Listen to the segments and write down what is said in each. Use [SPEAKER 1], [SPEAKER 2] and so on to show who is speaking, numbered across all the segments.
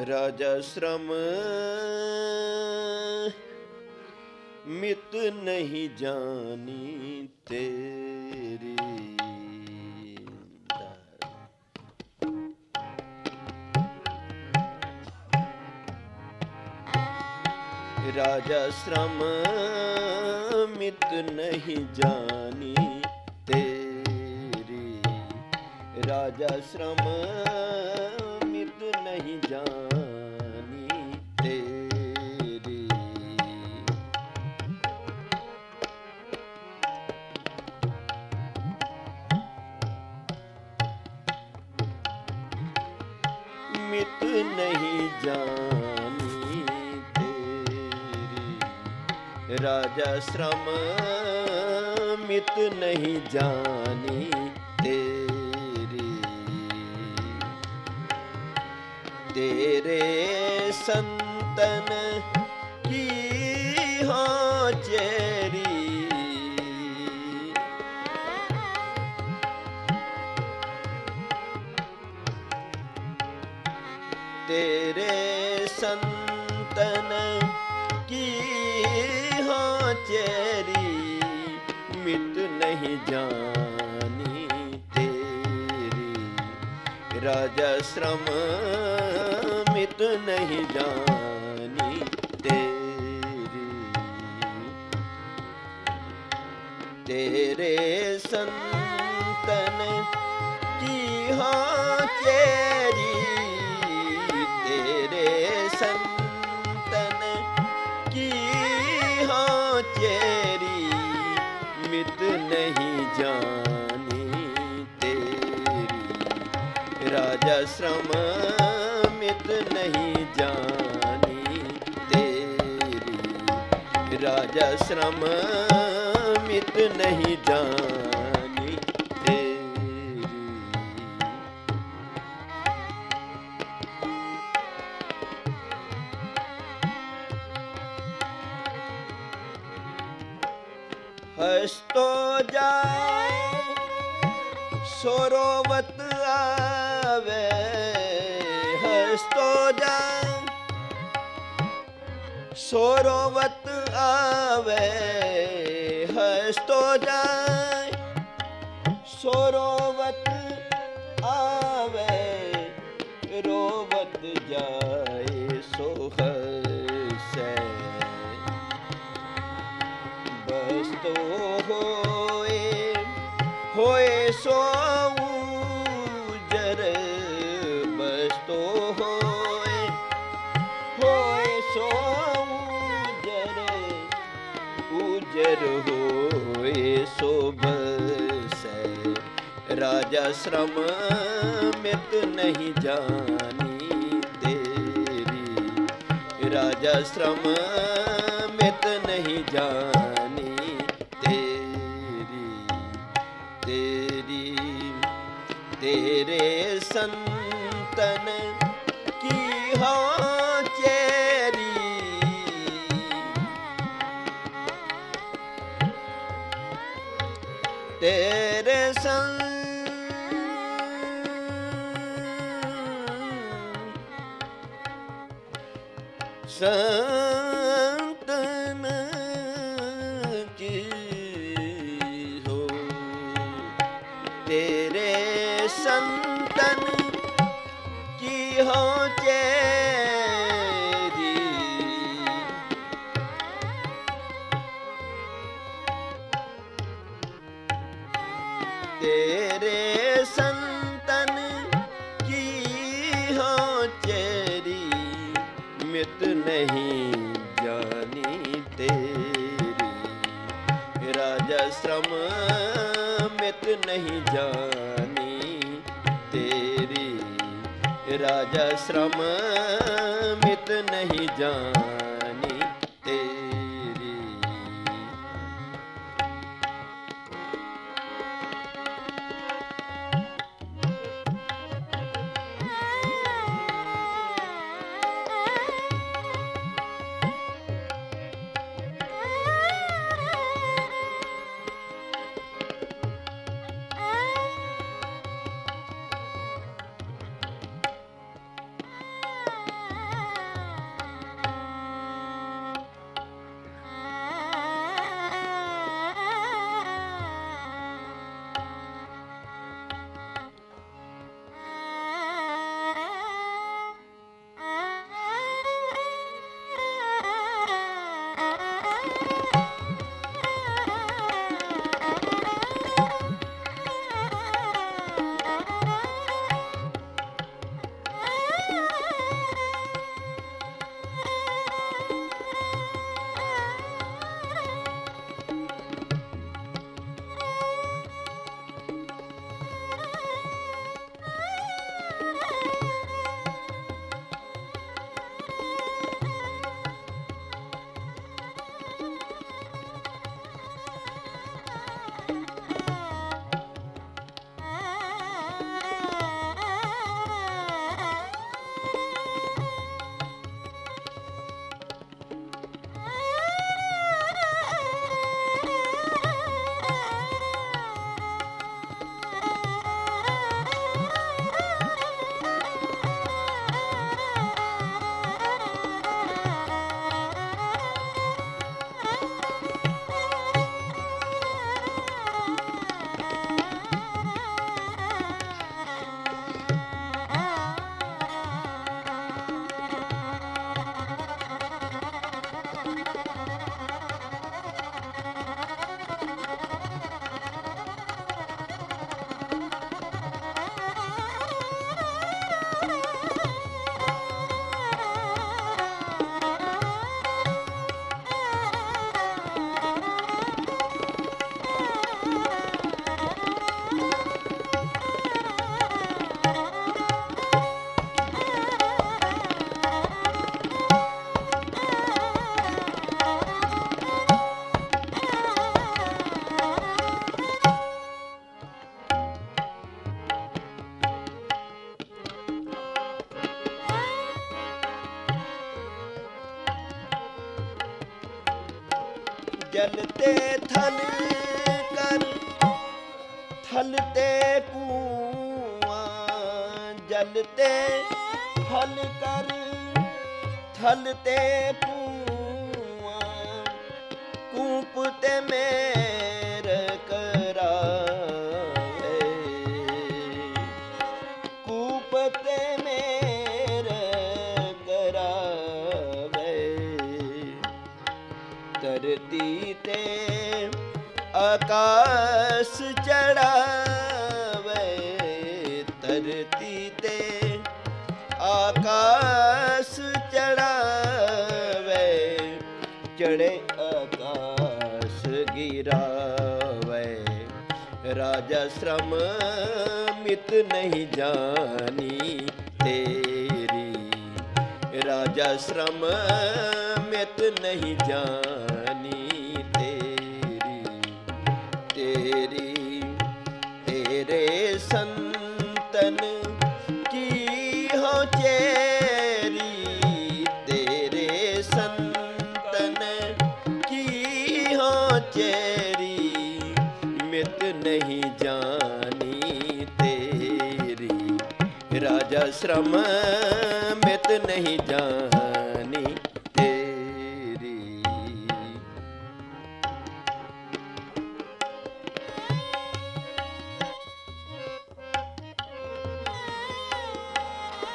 [SPEAKER 1] ਰਾਜਾ ਸ਼ਰਮ। ਮਿਤ ਨਹੀਂ ਜਾਣੀ ਤੇਰੀ। ਰਾਜਾ ਸ਼ਰਮ ਮਿਤ ਨਹੀਂ ਜਾਣੀ ਤੇਰੀ। ਰਾਜਾ ਸ਼ਰਮ। ਨਹੀਂ ਜਾਣੀ ਤੇਰੀ। ਰਾਜਾ ਸ਼ਰਮ ਮਿਤ ਨਹੀਂ ਜਾਣੀ ਤੇਰੀ। ਤੇਰੇ ਸੰਤਨ ਤੇਰੇ ਸੰਤਨ ਕੀ ਹਾਂ ਚੇਰੀ, ਮਿਟ ਨਹੀਂ ਜਾਣੀ ਤੇਰੀ। ਰਾਜਾ ਸ਼ਰਮ ਮਿਟ ਨਹੀਂ ਜਾਣੀ ਤੇਰੀ। ਤੇਰੇ ਸੰਤਨ ਕੀ ਹਾਂ ਚੇਰੀ ਰਾਜਾ ਮਿਤ ਨਹੀਂ ਜਾਣੀ ਤੇਰੀ। ਰਾਜਾ ਸ਼ਰਮ ਮਿਤ ਨਹੀਂ ਜਾਣੀ ਤੇਰੀ। ਹਸਤੋ ਜਾਏ ਸੋਰੋਵਤ ਹਸਤੋ ਜਾਏ ਸੋਰੋਵਤ ਆਵੇ, ਹਸਤੋ ਜਾਏ। ਸੋਰੋਵਤ ਆਵੇ, ਰੋਵਤ ਜਾਏ ਸੋ। ਹਸੈ ਬਸਤੋ ਹੋਏ ਹੋਏ ਸੋ ਉਜਰ ਹੋਏ ਸੋਭ ਬਸੈ ਰਾਜਾ ਸ਼ਰਮ ਮਿਤ ਨਹੀਂ ਜਾਣੀ ਤੇਰੀ। ਰਾਜਾ ਸ਼ਰਮ ਮਿਤ ਨਹੀਂ ਜਾਣੀ ਤੇਰੀ। ਤੇਰੀ, ਤੇਰੇ ਸੰਤਨ ਸੰਤਨ ਤੇਰੀ ਰਾਜਾ ਸ਼ਰਮ ਮਿਤ ਨਹੀਂ ਜਾਣੀ। ਤੇਰੀ ਰਾਜਾ ਸ਼ਰਮ ਮਿਤ ਥਲ ਤੇ ਥਲ ਕਰ ਥਲ ਤੇ ਪੂਆ ਕੂਪ ਤੇ ਮੇਰ ਚੜੇ ਆਕਾਸ਼ ਗਿਰਾਵੇ। ਰਾਜਾ ਸ਼ਰਮ ਮਿਤ ਨਹੀਂ ਜਾਣੀ ਤੇਰੀ। ਰਾਜਾ ਸ਼ਰਮ ਮਿਤ ਨਹੀਂ ਜਾਣੀ ਰਾਜਾ ਸ਼ਰਮ ਮਿਤ ਨਹੀਂ ਜਾਣੀ ਤੇਰੀ।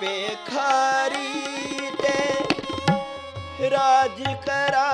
[SPEAKER 1] ਪੇਖਾਰੀ ਤੇ ਰਾਜ ਕਰਾ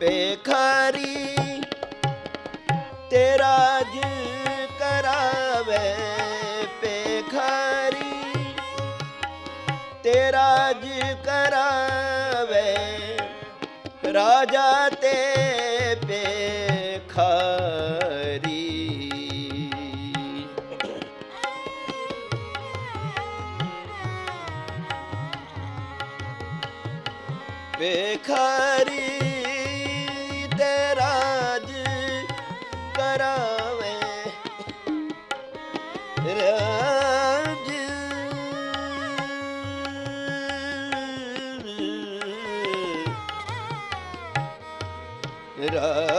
[SPEAKER 1] ਪੇਖਾਰੀ ਤੇਰਾ ਜ ਕਰਾਵੇ ਪੇਖਾਰੀ ਤੇਰਾ ਜ ਕਰਾਵੇ ਰਾਜਾ ਤੇ ਰਾਜ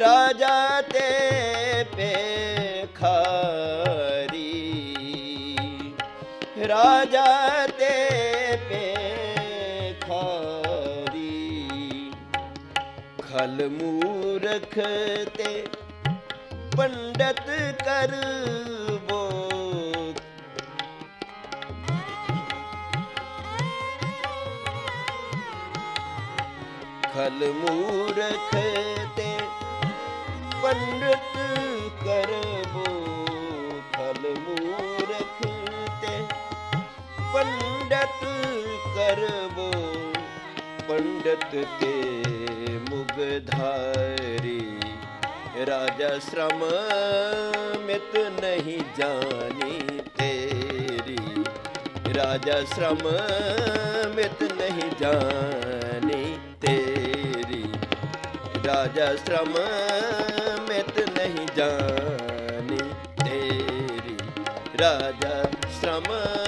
[SPEAKER 1] ਰਾਜਾ ਤੇ ਪੇਖਾਰੀ ਰਾਜਾ ਤੇ ਪੇਖਾਰੀ ਖਲ ਮੂਰਖ ਤੇ ਪੰਡਤ ਕਰਬੋ ਖਲ ਮੂਰਖ ਪੰਡਤ ਕਰਬੋ ਥਲ ਮੂਰਖ ਤੇ। ਪੰਡਤ ਕਰਬੋ, ਪੰਡਤ ਤੇ ਮੁਗਧਾਰੀ ਰਾਜਾ ਸ਼ਰਮ ਮਿਤ ਨਹੀਂ ਜਾਣੀ ਤੇਰੀ। ਰਾਜਾ ਸ਼ਰਮ ਮਿਤ ਨਹੀਂ ਜਾਣੀ ਤੇਰੀ। ਰਾਜਾ ਸ਼ਰਮ ਜਾਣੀ ਤੇਰੀ ਰਾਜਾ ਸ਼ਰਮਾ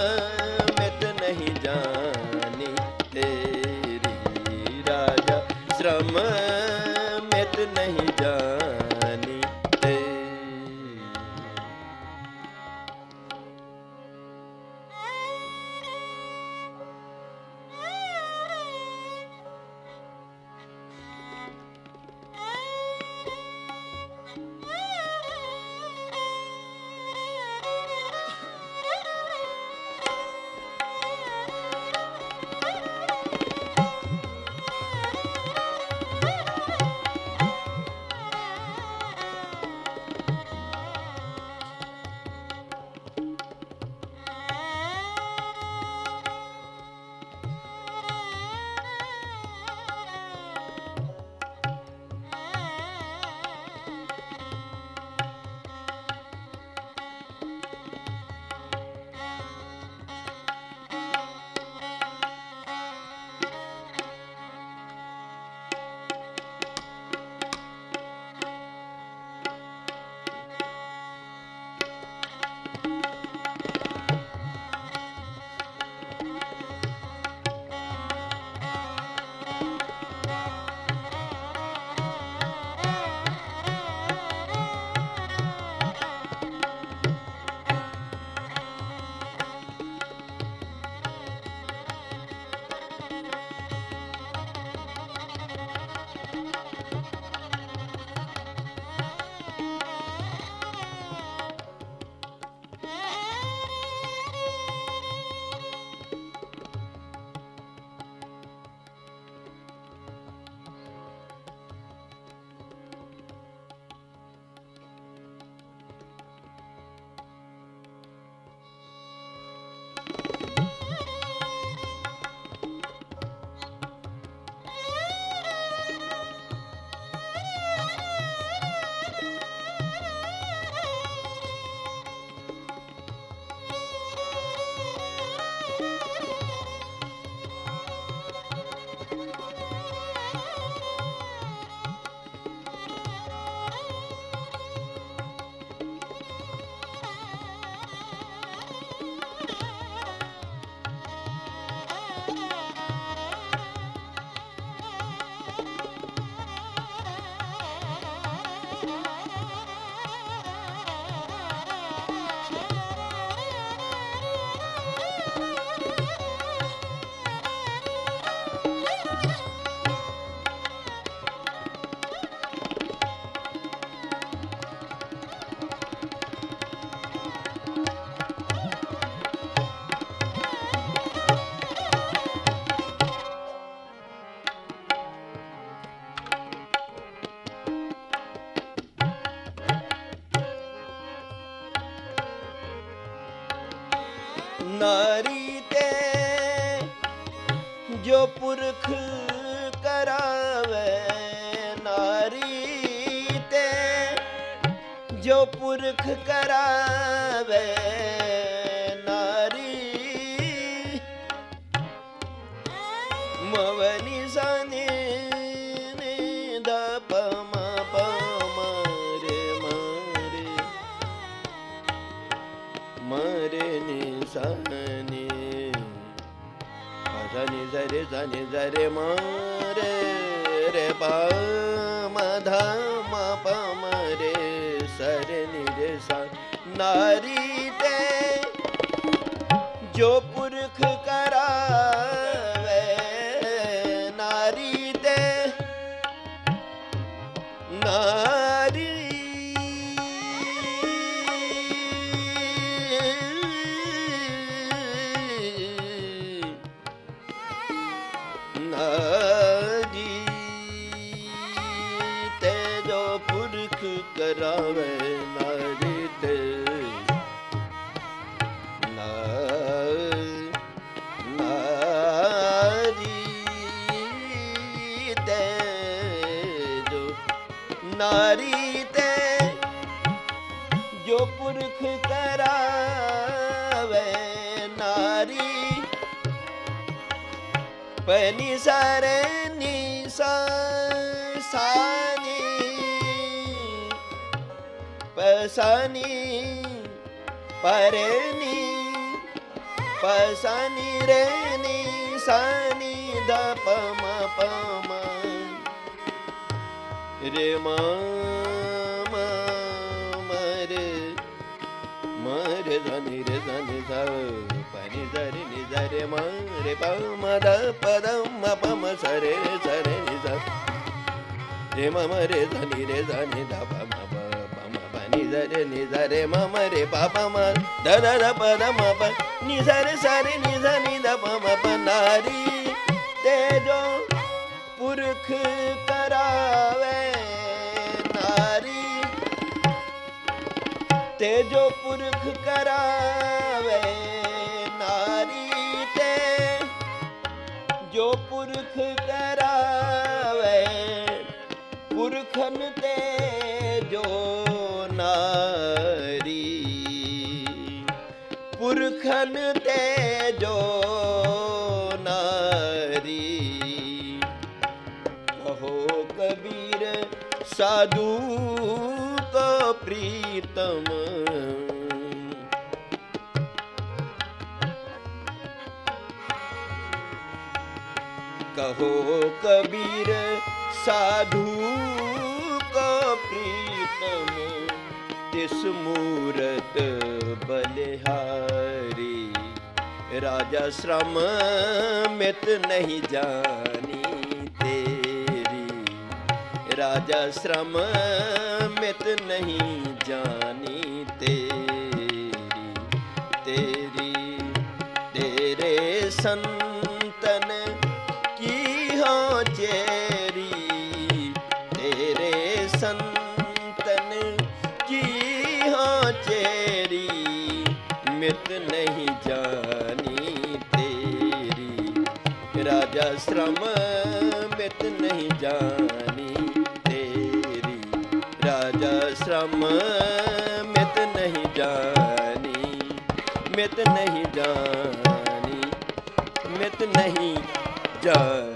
[SPEAKER 1] మరిని సని సని జరి సని జరి మరే రే పా మధ మరే సరి నిరే స నారీ తే జో ਰੇ ਨੀ ਸਨੀ ਦ ਪਮ ਪਮ ਰੇ ਮ ਮ, ਮਰੇ ਮਰੇ ਧਨੀ, ਰੇ ਧਨੀ ਸ ਪਨੀ ਜ਼ਰੀ ਨੀ ਜ਼ਰੇ ਮ ਰੇ ਪ ਮ ਦ ਪ ਦ ਮ ਪ ਮ ਸ ਰੇ ਰੇ ਸ ਰੇ ਨੀ ਮ ਪ ਨੀ ਜ਼ ਰੇ ਨੀ ਜ਼ ਰੇ ਮ ਮ ਰੇ ਪ ਪ ਮ ਦ ਦ ਦ ਪ ਦ ਮ ਪ ਨੀ ਜ਼ ਰੇ ਸ ਰੇ ਨੀ ਜ਼ ਨੀ ਨਾਰੀ ਤੇ ਜੋ ਪੁਰਖ ਕਰਾਵੇ ਨਾਰੀ ਤੇ ਜੋ ਪੁਰਖ ਕਰਾਵੇ ਨਾਰੀ ਤੇ ਜੋ ਪੁਰਖ ਕਰਾਵੇ ਪੁਰਖਨ ਤੇ ਜੋ ਨਾਰੀ। ਕਹੋ ਕਬੀਰ ਸਾਧੂ ਕੋ ਪ੍ਰੀਤਮ। ਕਹੋ ਕਬੀਰ ਸਾਧੂ ਕੋ ਪ੍ਰੀਤਮ। ਤਿਸ ਮੂਰਤ ਬਲਿਹਾਰੀ ਰਾਜਾ ਸ਼ਰਮ ਮਿਤ ਨਹੀਂ ਜਾਣੀ ਤੇਰੀ। ਰਾਜਾ ਸ਼ਰਮ ਮਿਤ ਨਹੀਂ ਜਾਣੀ ਤੇਰੀ। ਤੇਰੀ, ਤੇਰੇ ਸੰਤਨ ਕੀ ਹੋ ਚੇਰੀ ਸ਼ਰਮ ਮਿਤ ਨਹੀਂ ਜਾਣੀ ਤੇਰੀ ਰਾਜਾ ਸ਼ਰਮ ਮਿਤ ਨਹੀਂ ਜਾਣੀ ਮਿਤ ਨਹੀਂ ਜਾਣੀ ਮਿਤ ਨਹੀਂ ਜਾਣੀ